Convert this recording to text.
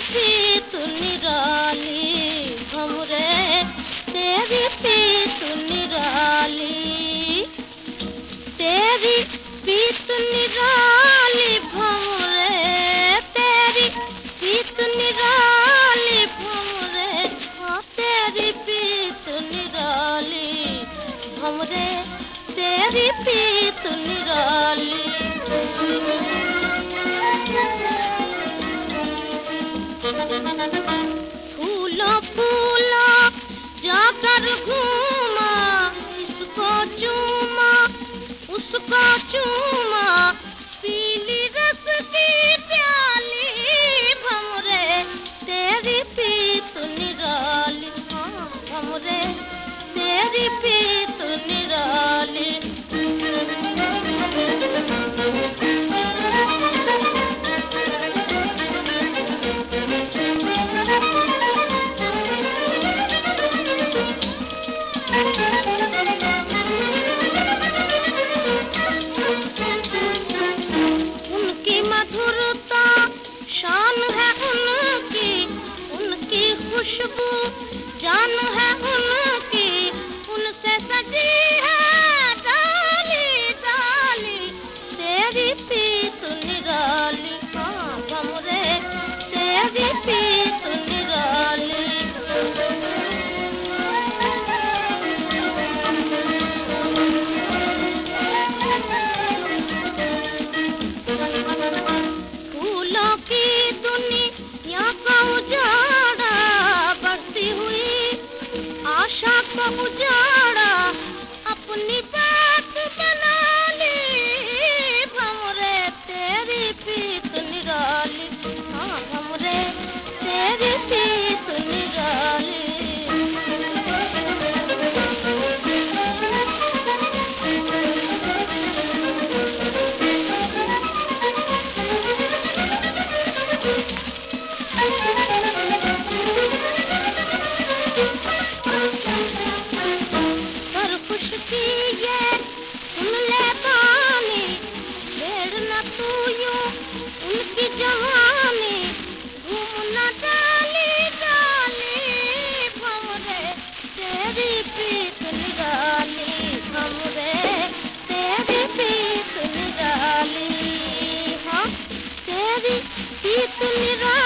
थी तू निराली हमरे तेरी थी तू निराली। तेरी पीत निराली भमरे तेरी पीत निराली भमरे हाँ तेरी पीत निराली भमरे तेरी पीत निराली। फूलो फूलो जाकर घूमा चूमा उसको चूमा। पीली रस की प्याली भमरे हाँ, पी उनकी मधुरता शान है उनकी उनकी खुशबू जान है उनकी, उनसे सजी है डाली डाली, तेरी एक निरा